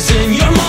is in your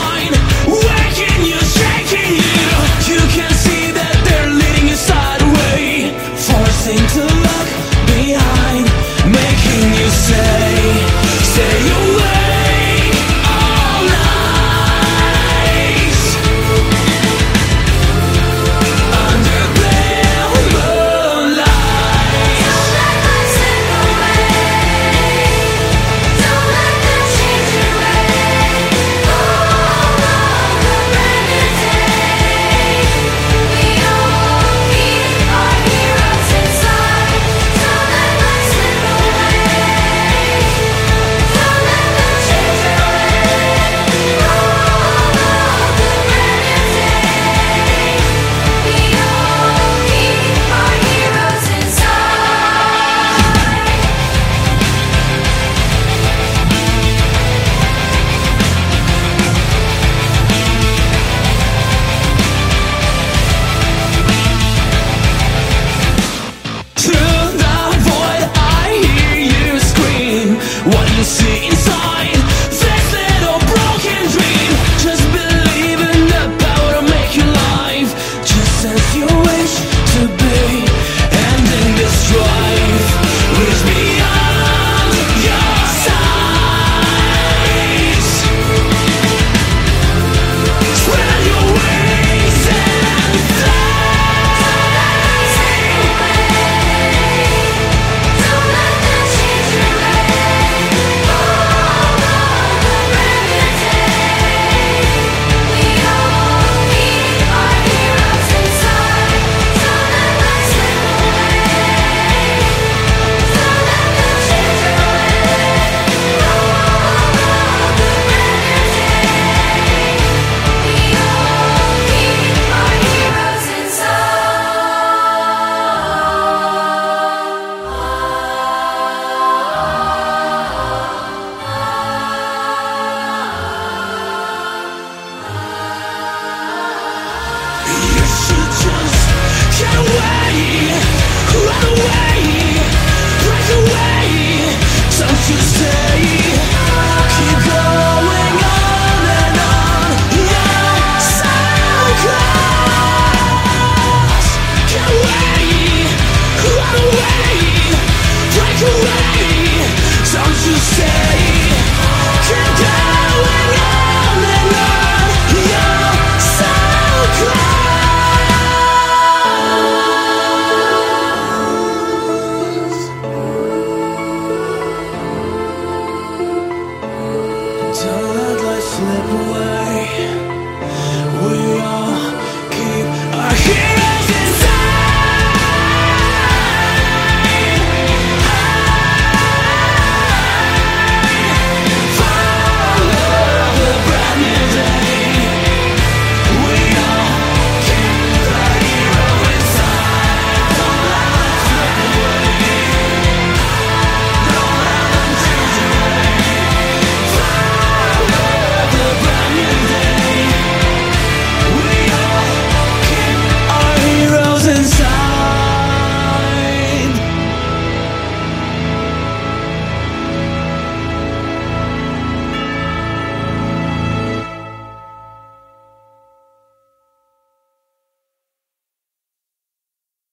sim.